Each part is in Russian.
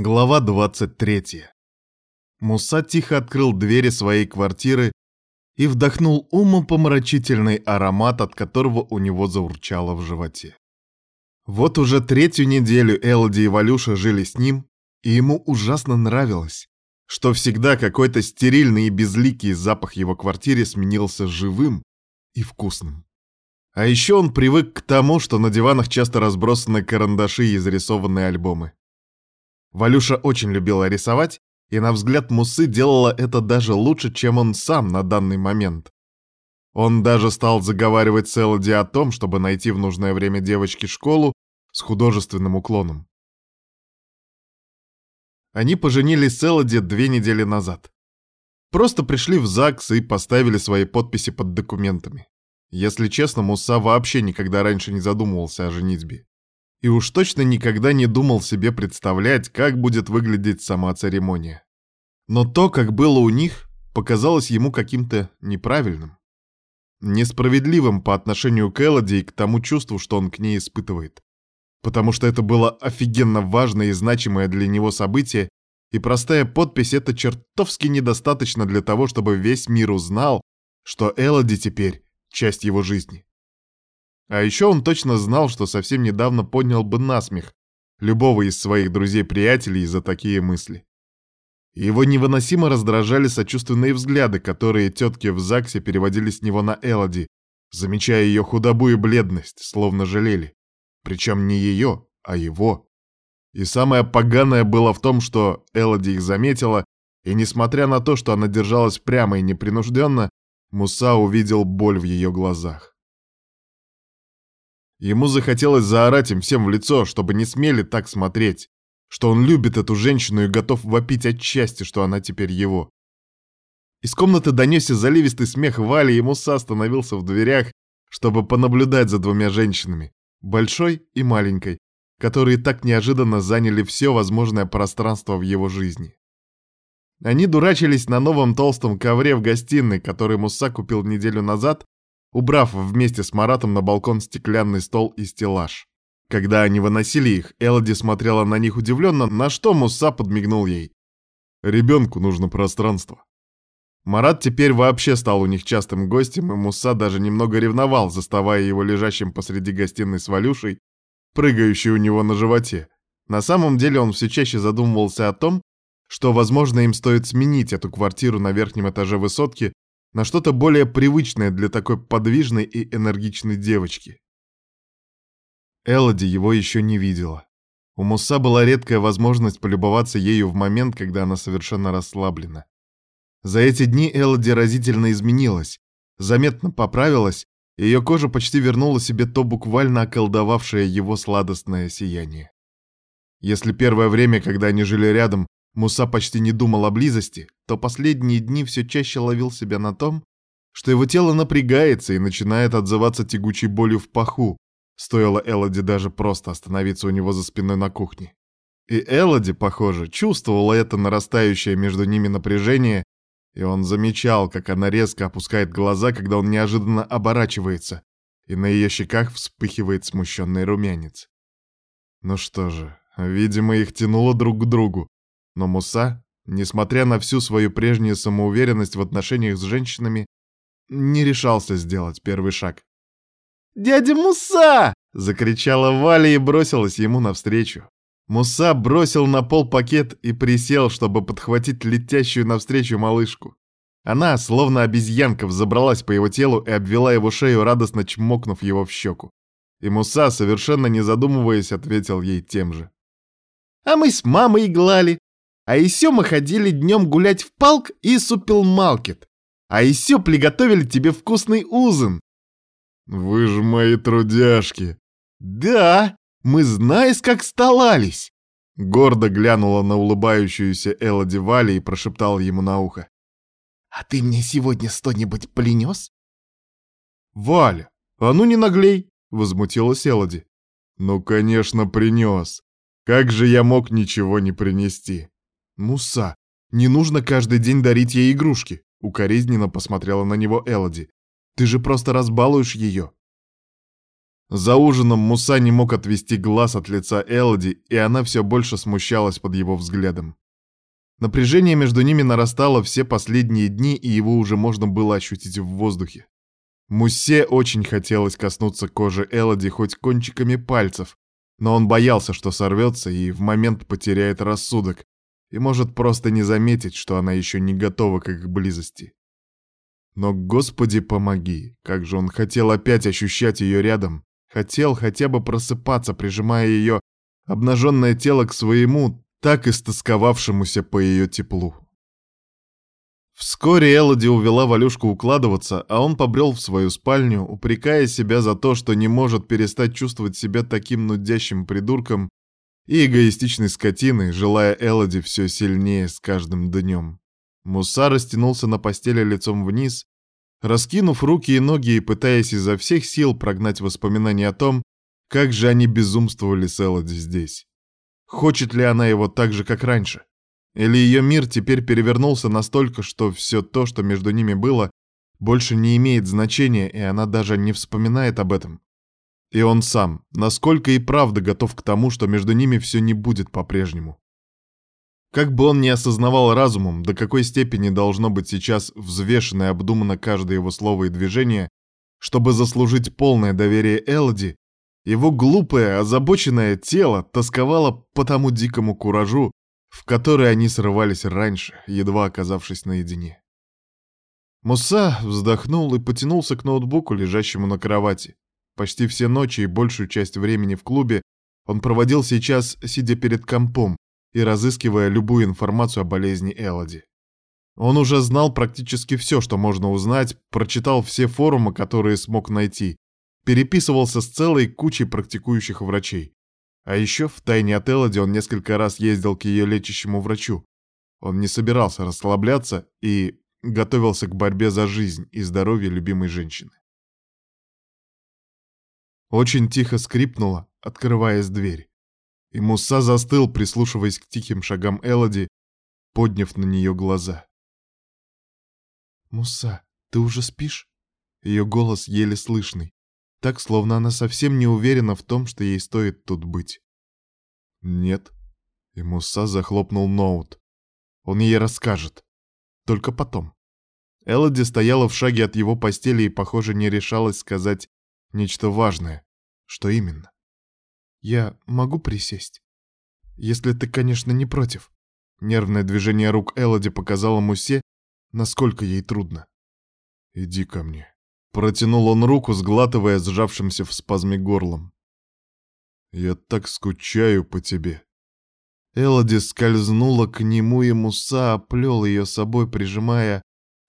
Глава 23. Муса тихо открыл двери своей квартиры и вдохнул умопомрачительный аромат, от которого у него заурчало в животе. Вот уже третью неделю Элоди и Валюша жили с ним, и ему ужасно нравилось, что всегда какой-то стерильный и безликий запах его квартире сменился живым и вкусным. А еще он привык к тому, что на диванах часто разбросаны карандаши и изрисованные альбомы. Валюша очень любила рисовать, и на взгляд Мусы делала это даже лучше, чем он сам на данный момент. Он даже стал заговаривать с Элоди о том, чтобы найти в нужное время девочке школу с художественным уклоном. Они поженились с Элоди две недели назад. Просто пришли в ЗАГС и поставили свои подписи под документами. Если честно, Муса вообще никогда раньше не задумывался о женитьбе и уж точно никогда не думал себе представлять, как будет выглядеть сама церемония. Но то, как было у них, показалось ему каким-то неправильным. Несправедливым по отношению к Элоди и к тому чувству, что он к ней испытывает. Потому что это было офигенно важное и значимое для него событие, и простая подпись — это чертовски недостаточно для того, чтобы весь мир узнал, что Элоди теперь — часть его жизни. А еще он точно знал, что совсем недавно поднял бы насмех любого из своих друзей-приятелей за такие мысли. Его невыносимо раздражали сочувственные взгляды, которые тетки в ЗАГСе переводили с него на Элоди, замечая ее худобу и бледность, словно жалели. Причем не ее, а его. И самое поганое было в том, что Элоди их заметила, и несмотря на то, что она держалась прямо и непринужденно, Муса увидел боль в ее глазах. Ему захотелось заорать им всем в лицо, чтобы не смели так смотреть, что он любит эту женщину и готов вопить от счастья, что она теперь его. Из комнаты донесся заливистый смех Вали, и Муса остановился в дверях, чтобы понаблюдать за двумя женщинами, большой и маленькой, которые так неожиданно заняли все возможное пространство в его жизни. Они дурачились на новом толстом ковре в гостиной, который Муса купил неделю назад убрав вместе с Маратом на балкон стеклянный стол и стеллаж. Когда они выносили их, Элоди смотрела на них удивленно, на что Муса подмигнул ей. «Ребенку нужно пространство». Марат теперь вообще стал у них частым гостем, и Муса даже немного ревновал, заставая его лежащим посреди гостиной с Валюшей, прыгающей у него на животе. На самом деле он все чаще задумывался о том, что, возможно, им стоит сменить эту квартиру на верхнем этаже высотки на что-то более привычное для такой подвижной и энергичной девочки. Элоди его еще не видела. У Муса была редкая возможность полюбоваться ею в момент, когда она совершенно расслаблена. За эти дни Элоди разительно изменилась, заметно поправилась, и ее кожа почти вернула себе то буквально околдовавшее его сладостное сияние. Если первое время, когда они жили рядом, Муса почти не думал о близости, то последние дни все чаще ловил себя на том, что его тело напрягается и начинает отзываться тягучей болью в паху, стоило Элоди даже просто остановиться у него за спиной на кухне. И Элоди, похоже, чувствовала это нарастающее между ними напряжение, и он замечал, как она резко опускает глаза, когда он неожиданно оборачивается, и на ее щеках вспыхивает смущенный румянец. Ну что же, видимо, их тянуло друг к другу, но Муса, несмотря на всю свою прежнюю самоуверенность в отношениях с женщинами, не решался сделать первый шаг. «Дядя Муса!» — закричала Валя и бросилась ему навстречу. Муса бросил на пол пакет и присел, чтобы подхватить летящую навстречу малышку. Она, словно обезьянка, взобралась по его телу и обвела его шею, радостно чмокнув его в щеку. И Муса, совершенно не задумываясь, ответил ей тем же. «А мы с мамой иглали. А еще мы ходили днем гулять в палк и супермаркет. А еще приготовили тебе вкусный ужин. Вы же мои трудяшки. Да, мы знаешь, как столались. Гордо глянула на улыбающуюся Элоди Вали и прошептала ему на ухо. «А ты мне сегодня что-нибудь принес?» «Валя, а ну не наглей!» — возмутилась Элоди. «Ну, конечно, принес. Как же я мог ничего не принести?» «Муса, не нужно каждый день дарить ей игрушки», — укоризненно посмотрела на него Элоди. «Ты же просто разбалуешь ее». За ужином Муса не мог отвести глаз от лица Элоди, и она все больше смущалась под его взглядом. Напряжение между ними нарастало все последние дни, и его уже можно было ощутить в воздухе. Мусе очень хотелось коснуться кожи Элоди хоть кончиками пальцев, но он боялся, что сорвется и в момент потеряет рассудок, и может просто не заметить, что она еще не готова к их близости. Но, Господи, помоги, как же он хотел опять ощущать ее рядом, хотел хотя бы просыпаться, прижимая ее обнаженное тело к своему, так истосковавшемуся по ее теплу. Вскоре Элоди увела Валюшку укладываться, а он побрел в свою спальню, упрекая себя за то, что не может перестать чувствовать себя таким нудящим придурком и эгоистичной скотиной, желая Элоди все сильнее с каждым днем. Муса растянулся на постели лицом вниз, раскинув руки и ноги и пытаясь изо всех сил прогнать воспоминания о том, как же они безумствовали с Элоди здесь. Хочет ли она его так же, как раньше? Или ее мир теперь перевернулся настолько, что все то, что между ними было, больше не имеет значения, и она даже не вспоминает об этом? И он сам, насколько и правда готов к тому, что между ними все не будет по-прежнему. Как бы он ни осознавал разумом, до какой степени должно быть сейчас взвешено и обдумано каждое его слово и движение, чтобы заслужить полное доверие Элоди, его глупое, озабоченное тело тосковало по тому дикому куражу, в который они срывались раньше, едва оказавшись наедине. Муса вздохнул и потянулся к ноутбуку, лежащему на кровати. Почти все ночи и большую часть времени в клубе он проводил сейчас, сидя перед компом, и разыскивая любую информацию о болезни Элоди. Он уже знал практически все, что можно узнать, прочитал все форумы, которые смог найти, переписывался с целой кучей практикующих врачей. А еще в тайне от Элоди он несколько раз ездил к ее лечащему врачу. Он не собирался расслабляться и готовился к борьбе за жизнь и здоровье любимой женщины. Очень тихо скрипнула, открываясь дверь. И Муса застыл, прислушиваясь к тихим шагам Элоди, подняв на нее глаза. «Муса, ты уже спишь?» Ее голос еле слышный, так, словно она совсем не уверена в том, что ей стоит тут быть. «Нет». И Муса захлопнул ноут. Он ей расскажет. Только потом. Элоди стояла в шаге от его постели и, похоже, не решалась сказать нечто важное. Что именно? Я могу присесть? Если ты, конечно, не против. Нервное движение рук Элоди показало Мусе, насколько ей трудно. Иди ко мне. Протянул он руку, сглатывая сжавшимся в спазме горлом. Я так скучаю по тебе. Элоди скользнула к нему, и Муса оплел ее собой, прижимая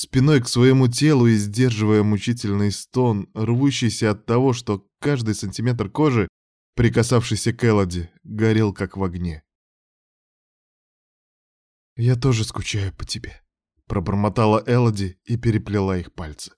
спиной к своему телу и сдерживая мучительный стон, рвущийся от того, что каждый сантиметр кожи прикасавшийся к Элоди, горел как в огне. «Я тоже скучаю по тебе», — пробормотала Элоди и переплела их пальцы.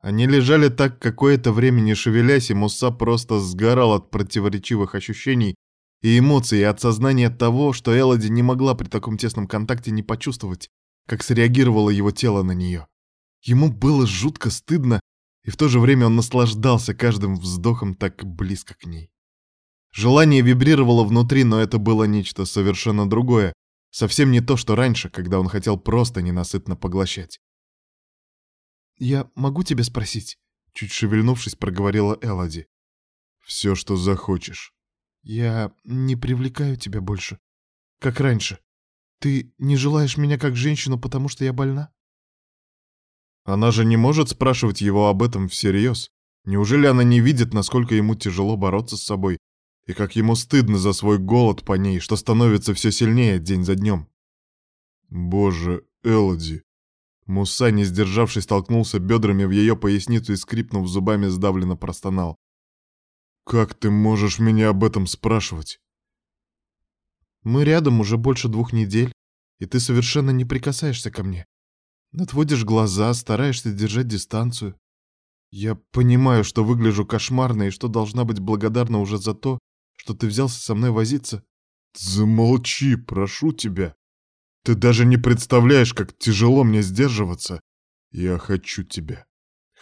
Они лежали так какое-то время не шевелясь, и Муса просто сгорал от противоречивых ощущений и эмоций, и от сознания того, что Элоди не могла при таком тесном контакте не почувствовать, как среагировало его тело на нее. Ему было жутко стыдно и в то же время он наслаждался каждым вздохом так близко к ней. Желание вибрировало внутри, но это было нечто совершенно другое, совсем не то, что раньше, когда он хотел просто ненасытно поглощать. «Я могу тебя спросить?» Чуть шевельнувшись, проговорила Элоди. «Все, что захочешь». «Я не привлекаю тебя больше, как раньше. Ты не желаешь меня как женщину, потому что я больна?» Она же не может спрашивать его об этом всерьез. Неужели она не видит, насколько ему тяжело бороться с собой, и как ему стыдно за свой голод по ней, что становится все сильнее день за днем? Боже, Элоди. Муса, не сдержавшись, толкнулся бедрами в ее поясницу и, скрипнув зубами, сдавленно простонал. «Как ты можешь меня об этом спрашивать?» «Мы рядом уже больше двух недель, и ты совершенно не прикасаешься ко мне. Отводишь глаза, стараешься держать дистанцию. Я понимаю, что выгляжу кошмарно и что должна быть благодарна уже за то, что ты взялся со мной возиться. Замолчи, прошу тебя. Ты даже не представляешь, как тяжело мне сдерживаться. Я хочу тебя.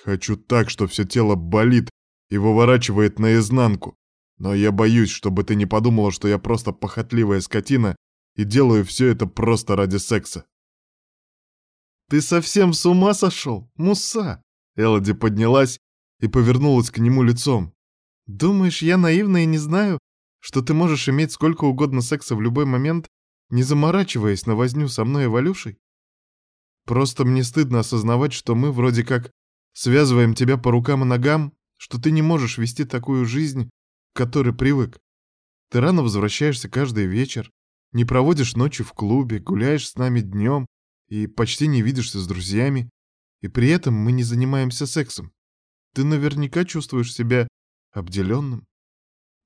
Хочу так, что все тело болит, и выворачивает наизнанку. Но я боюсь, чтобы ты не подумала, что я просто похотливая скотина и делаю все это просто ради секса. «Ты совсем с ума сошел, Муса?» Элоди поднялась и повернулась к нему лицом. «Думаешь, я наивна и не знаю, что ты можешь иметь сколько угодно секса в любой момент, не заморачиваясь на возню со мной и Валюшей? Просто мне стыдно осознавать, что мы вроде как связываем тебя по рукам и ногам, что ты не можешь вести такую жизнь, к которой привык. Ты рано возвращаешься каждый вечер, не проводишь ночи в клубе, гуляешь с нами днем и почти не видишься с друзьями, и при этом мы не занимаемся сексом. Ты наверняка чувствуешь себя обделенным.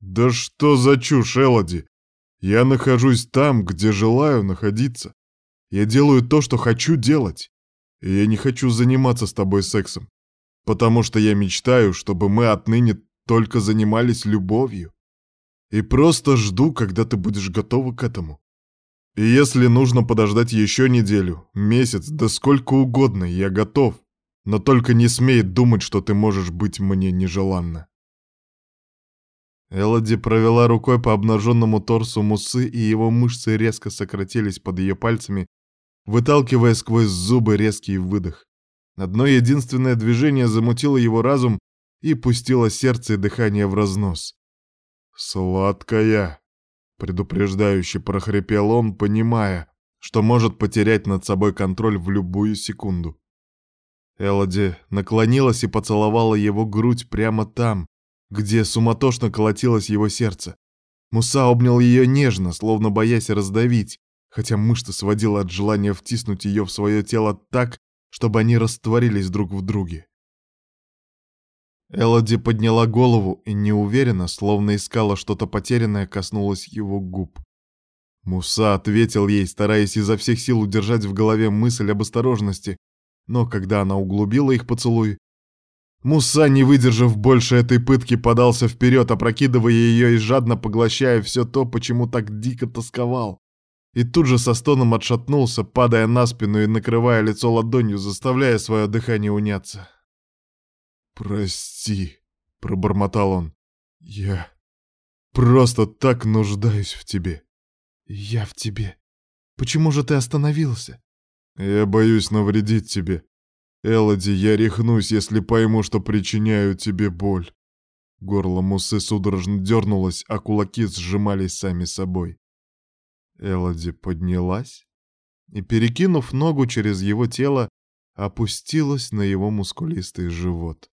«Да что за чушь, Элоди? Я нахожусь там, где желаю находиться. Я делаю то, что хочу делать. И я не хочу заниматься с тобой сексом, потому что я мечтаю, чтобы мы отныне только занимались любовью. И просто жду, когда ты будешь готова к этому. И если нужно подождать еще неделю, месяц, да сколько угодно, я готов. Но только не смей думать, что ты можешь быть мне нежеланна. Элоди провела рукой по обнаженному торсу Мусы, и его мышцы резко сократились под ее пальцами, выталкивая сквозь зубы резкий выдох. Одно единственное движение замутило его разум и пустило сердце и дыхание в разнос. «Сладкая!» — предупреждающе прохрипел он, понимая, что может потерять над собой контроль в любую секунду. Элоди наклонилась и поцеловала его грудь прямо там, где суматошно колотилось его сердце. Муса обнял ее нежно, словно боясь раздавить, хотя мышца сводила от желания втиснуть ее в свое тело так, чтобы они растворились друг в друге. Элоди подняла голову и неуверенно, словно искала что-то потерянное, коснулась его губ. Муса ответил ей, стараясь изо всех сил удержать в голове мысль об осторожности, но когда она углубила их поцелуй, Муса, не выдержав больше этой пытки, подался вперед, опрокидывая ее и жадно поглощая все то, почему так дико тосковал. И тут же со стоном отшатнулся, падая на спину и накрывая лицо ладонью, заставляя свое дыхание уняться. «Прости», — пробормотал он, — «я просто так нуждаюсь в тебе». «Я в тебе. Почему же ты остановился?» «Я боюсь навредить тебе», Элоди, я рехнусь, если пойму, что причиняю тебе боль. Горло Мусы судорожно дернулось, а кулаки сжимались сами собой. Элоди поднялась и, перекинув ногу через его тело, опустилась на его мускулистый живот.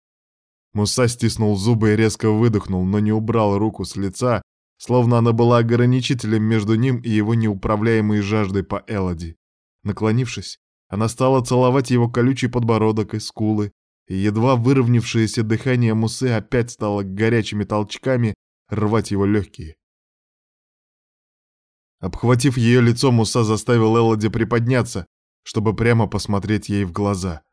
Муса стиснул зубы и резко выдохнул, но не убрал руку с лица, словно она была ограничителем между ним и его неуправляемой жаждой по Элоди. Наклонившись, она стала целовать его колючий подбородок и скулы, и едва выровнявшееся дыхание Мусы опять стало горячими толчками рвать его легкие. Обхватив ее лицо, Муса заставил Элоди приподняться, чтобы прямо посмотреть ей в глаза.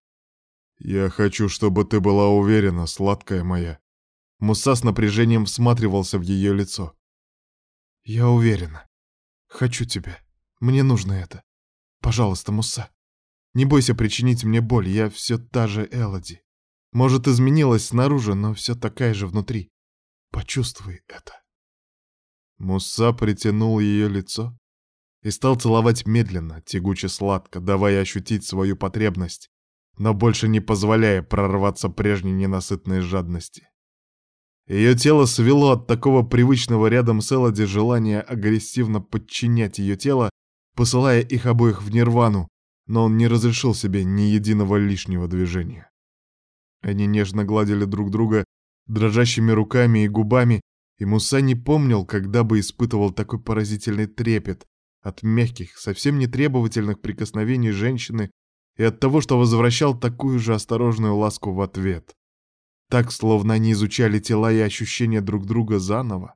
«Я хочу, чтобы ты была уверена, сладкая моя». Муса с напряжением всматривался в ее лицо. «Я уверена. Хочу тебя. Мне нужно это. Пожалуйста, Муса». Не бойся причинить мне боль, я все та же Элоди. Может, изменилась снаружи, но все такая же внутри. Почувствуй это. Муса притянул ее лицо и стал целовать медленно, тягуче-сладко, давая ощутить свою потребность, но больше не позволяя прорваться прежней ненасытной жадности. Ее тело свело от такого привычного рядом с Элоди желания агрессивно подчинять ее тело, посылая их обоих в нирвану, но он не разрешил себе ни единого лишнего движения. Они нежно гладили друг друга дрожащими руками и губами, и Муса не помнил, когда бы испытывал такой поразительный трепет от мягких, совсем не требовательных прикосновений женщины и от того, что возвращал такую же осторожную ласку в ответ. Так, словно они изучали тела и ощущения друг друга заново.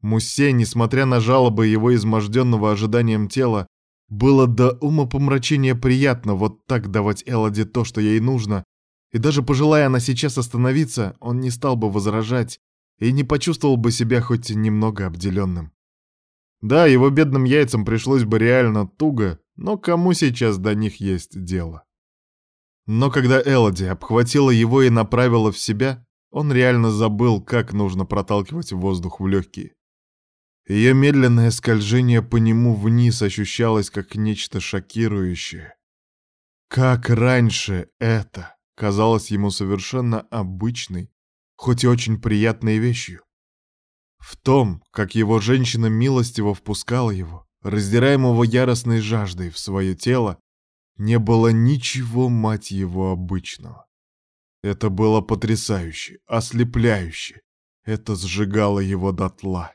Мусе, несмотря на жалобы его изможденного ожиданием тела, было до ума помрачения приятно вот так давать Элоди то, что ей нужно, и даже пожелая она сейчас остановиться, он не стал бы возражать и не почувствовал бы себя хоть немного обделенным. Да, его бедным яйцам пришлось бы реально туго, но кому сейчас до них есть дело? Но когда Элоди обхватила его и направила в себя, Он реально забыл, как нужно проталкивать воздух в легкие. Ее медленное скольжение по нему вниз ощущалось как нечто шокирующее. Как раньше это казалось ему совершенно обычной, хоть и очень приятной вещью. В том, как его женщина милостиво впускала его, раздираемого яростной жаждой в свое тело, не было ничего, мать его, обычного. Это было потрясающе, ослепляюще. Это сжигало его дотла.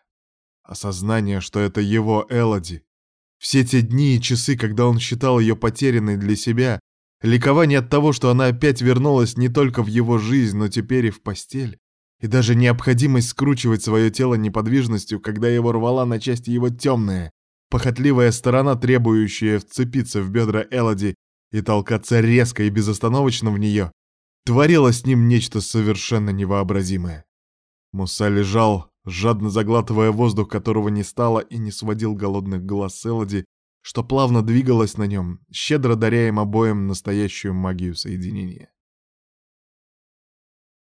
Осознание, что это его Элоди. Все те дни и часы, когда он считал ее потерянной для себя, ликование от того, что она опять вернулась не только в его жизнь, но теперь и в постель, и даже необходимость скручивать свое тело неподвижностью, когда его рвала на части его темная, похотливая сторона, требующая вцепиться в бедра Элоди и толкаться резко и безостановочно в нее, творило с ним нечто совершенно невообразимое. Муса лежал, жадно заглатывая воздух, которого не стало, и не сводил голодных глаз Элоди, что плавно двигалась на нем, щедро даря им обоим настоящую магию соединения.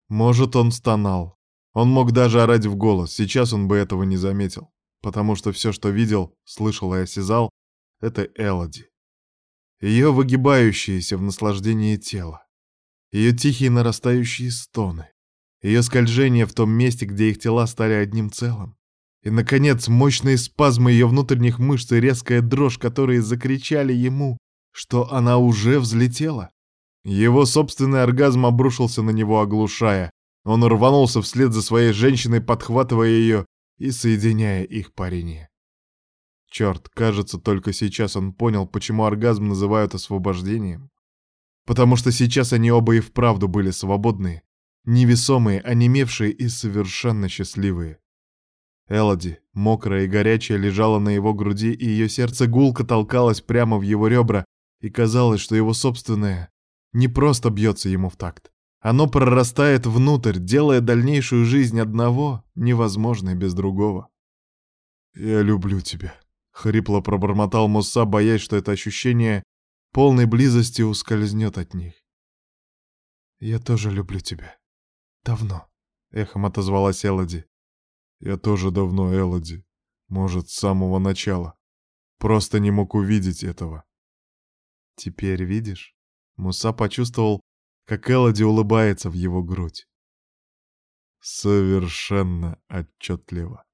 Может, он стонал. Он мог даже орать в голос, сейчас он бы этого не заметил, потому что все, что видел, слышал и осязал, — это Элоди. Ее выгибающееся в наслаждении тело, ее тихие нарастающие стоны, ее скольжение в том месте, где их тела стали одним целым, и, наконец, мощные спазмы ее внутренних мышц и резкая дрожь, которые закричали ему, что она уже взлетела. Его собственный оргазм обрушился на него, оглушая. Он рванулся вслед за своей женщиной, подхватывая ее и соединяя их парение. Черт, кажется, только сейчас он понял, почему оргазм называют освобождением. Потому что сейчас они оба и вправду были свободные, невесомые, онемевшие и совершенно счастливые. Элоди, мокрая и горячая, лежала на его груди, и ее сердце гулко толкалось прямо в его ребра, и казалось, что его собственное не просто бьется ему в такт. Оно прорастает внутрь, делая дальнейшую жизнь одного невозможной без другого. «Я люблю тебя», — хрипло пробормотал Муса, боясь, что это ощущение полной близости ускользнет от них. «Я тоже люблю тебя. Давно», — эхом отозвалась Элоди. «Я тоже давно, Элоди. Может, с самого начала. Просто не мог увидеть этого». «Теперь видишь?» Муса почувствовал, как Элоди улыбается в его грудь. Совершенно отчетливо.